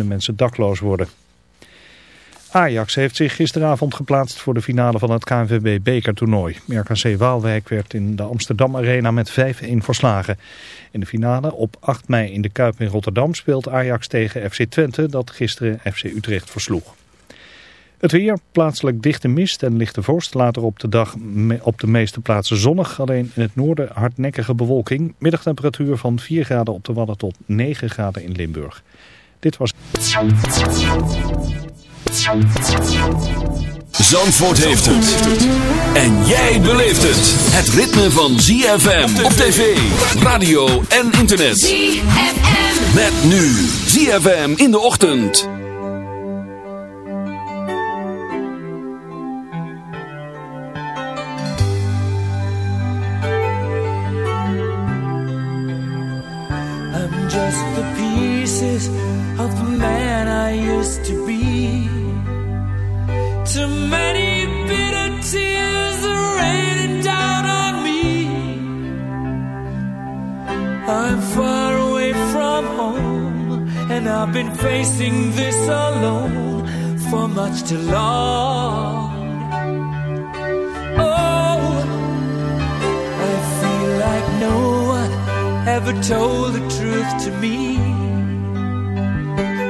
de mensen dakloos worden. Ajax heeft zich gisteravond geplaatst voor de finale van het KNVB bekertoernooi. RKC Waalwijk werd in de Amsterdam Arena met 5-1 verslagen. In de finale op 8 mei in de Kuip in Rotterdam speelt Ajax tegen FC Twente dat gisteren FC Utrecht versloeg. Het weer, plaatselijk dichte mist en lichte vorst. Later op de dag op de meeste plaatsen zonnig. Alleen in het noorden hardnekkige bewolking. Middagtemperatuur van 4 graden op de Wadden tot 9 graden in Limburg. Dit was... Zandvoort heeft het. En jij beleeft het. Het ritme van ZFM op tv, radio en internet. ZFM. Met nu ZFM in de ochtend. Of the man I used to be. Too many bitter tears are raining down on me. I'm far away from home, and I've been facing this alone for much too long. Oh, I feel like no one ever told the truth to me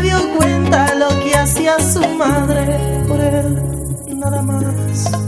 dio cuenta lo que hacía su madre por él, nada más.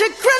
you cry.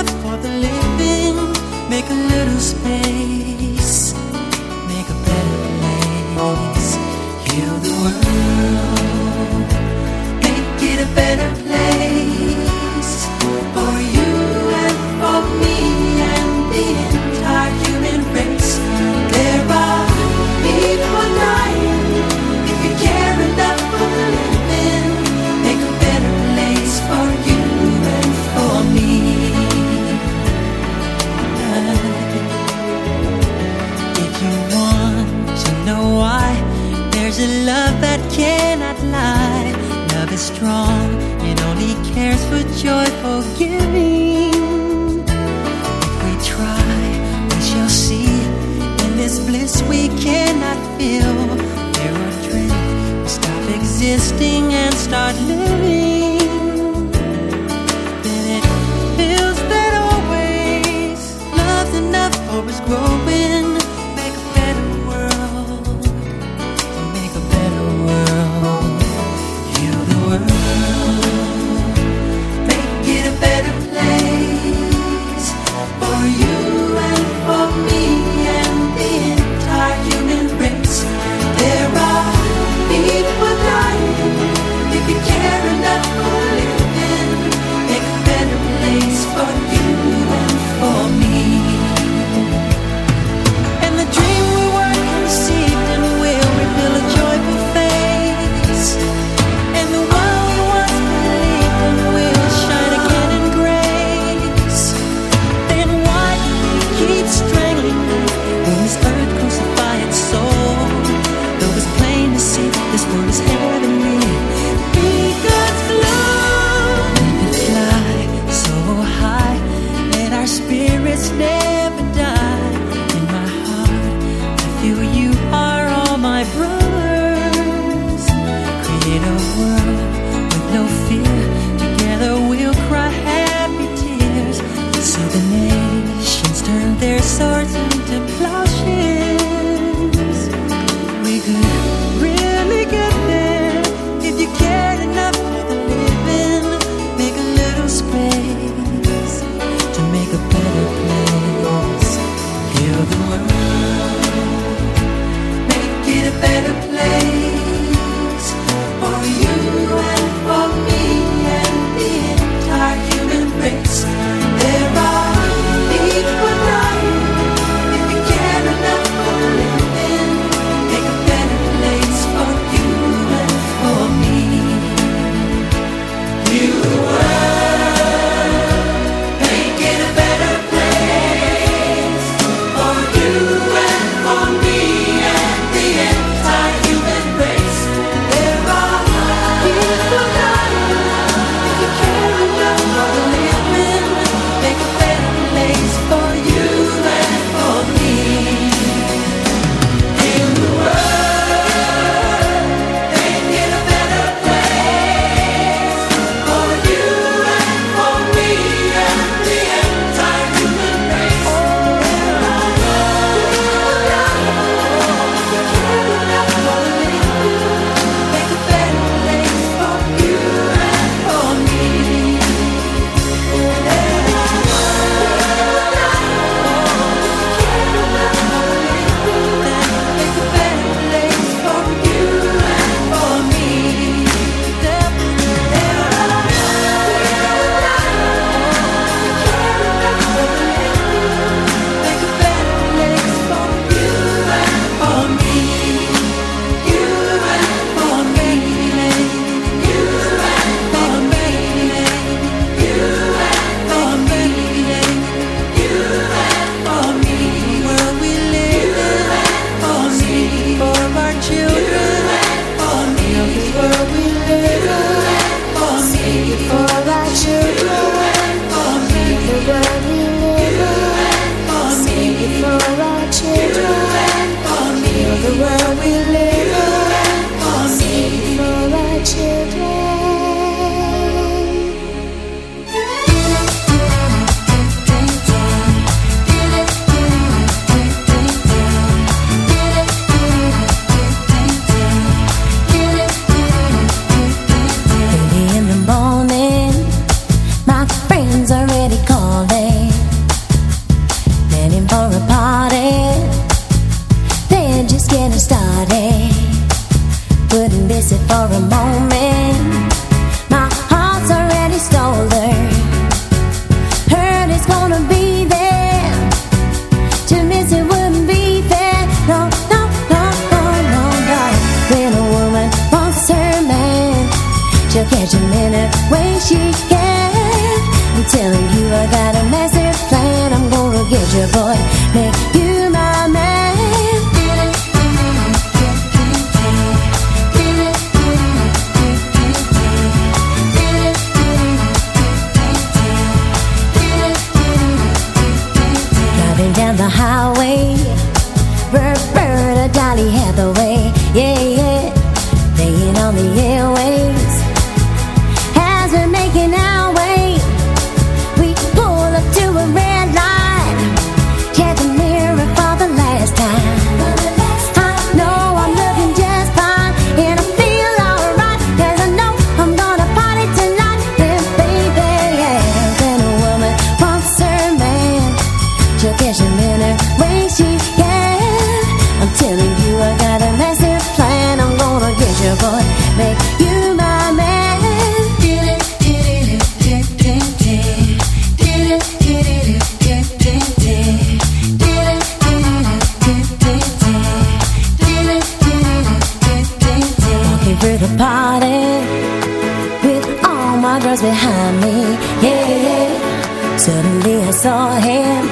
Suddenly I saw him.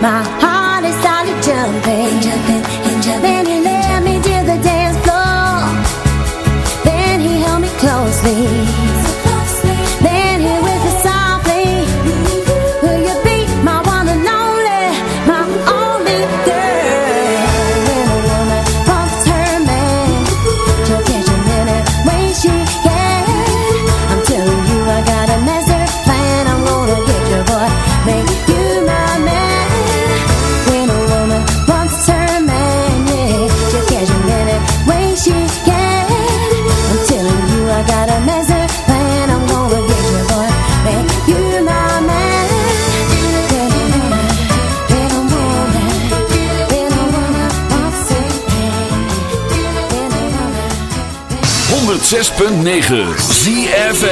My heart 6.9 ZFN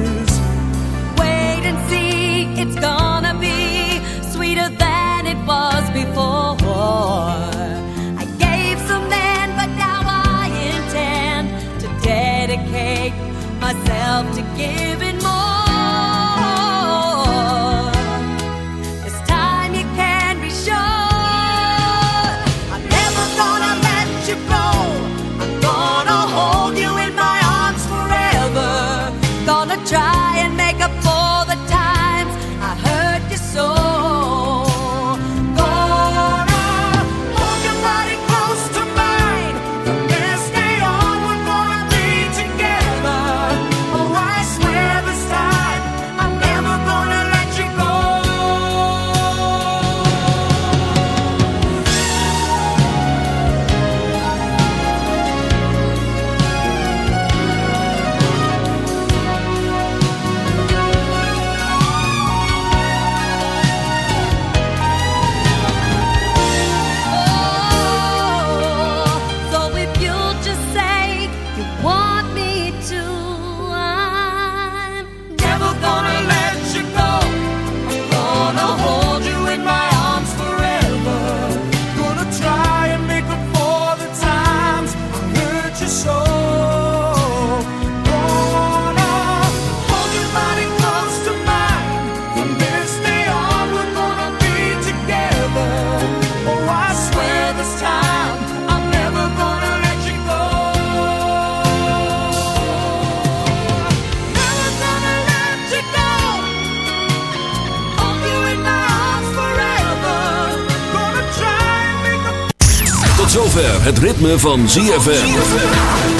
Zover het ritme van ZFM.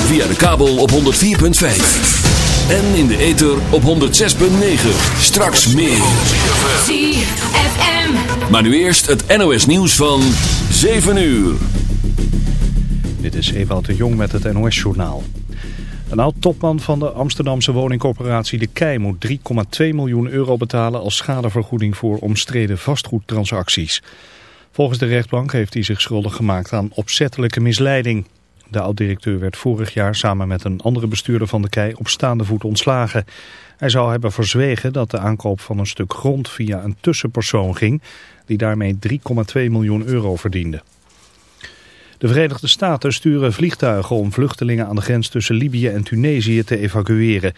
Via de kabel op 104.5. En in de ether op 106.9. Straks meer. ZFM. Maar nu eerst het NOS nieuws van 7 uur. Dit is Ewout de Jong met het NOS-journaal. Een oud-topman van de Amsterdamse woningcorporatie De Kei moet 3,2 miljoen euro betalen als schadevergoeding voor omstreden vastgoedtransacties. Volgens de rechtbank heeft hij zich schuldig gemaakt aan opzettelijke misleiding. De oud-directeur werd vorig jaar samen met een andere bestuurder van De Kei op staande voet ontslagen. Hij zou hebben verzwegen dat de aankoop van een stuk grond via een tussenpersoon ging, die daarmee 3,2 miljoen euro verdiende. De Verenigde Staten sturen vliegtuigen om vluchtelingen aan de grens tussen Libië en Tunesië te evacueren.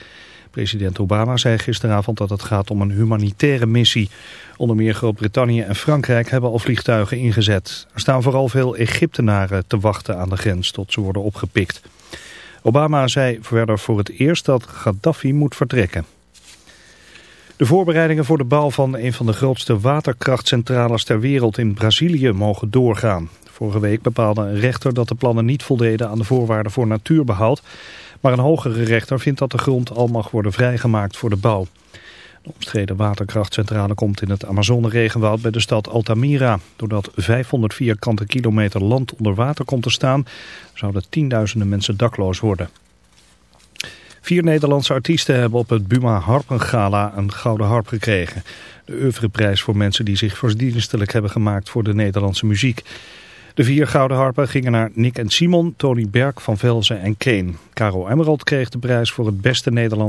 President Obama zei gisteravond dat het gaat om een humanitaire missie. Onder meer Groot-Brittannië en Frankrijk hebben al vliegtuigen ingezet. Er staan vooral veel Egyptenaren te wachten aan de grens tot ze worden opgepikt. Obama zei verder voor het eerst dat Gaddafi moet vertrekken. De voorbereidingen voor de bouw van een van de grootste waterkrachtcentrales ter wereld in Brazilië mogen doorgaan. Vorige week bepaalde een rechter dat de plannen niet voldeden aan de voorwaarden voor natuurbehoud. Maar een hogere rechter vindt dat de grond al mag worden vrijgemaakt voor de bouw. De omstreden waterkrachtcentrale komt in het Amazone-regenwoud bij de stad Altamira. Doordat 500 vierkante kilometer land onder water komt te staan, zouden tienduizenden mensen dakloos worden. Vier Nederlandse artiesten hebben op het Buma Harpengala een gouden harp gekregen. De oeuvreprijs voor mensen die zich verdienstelijk hebben gemaakt voor de Nederlandse muziek. De vier gouden harpen gingen naar Nick en Simon, Tony Berg, Van Velzen en Kane. Caro Emerald kreeg de prijs voor het beste Nederlands.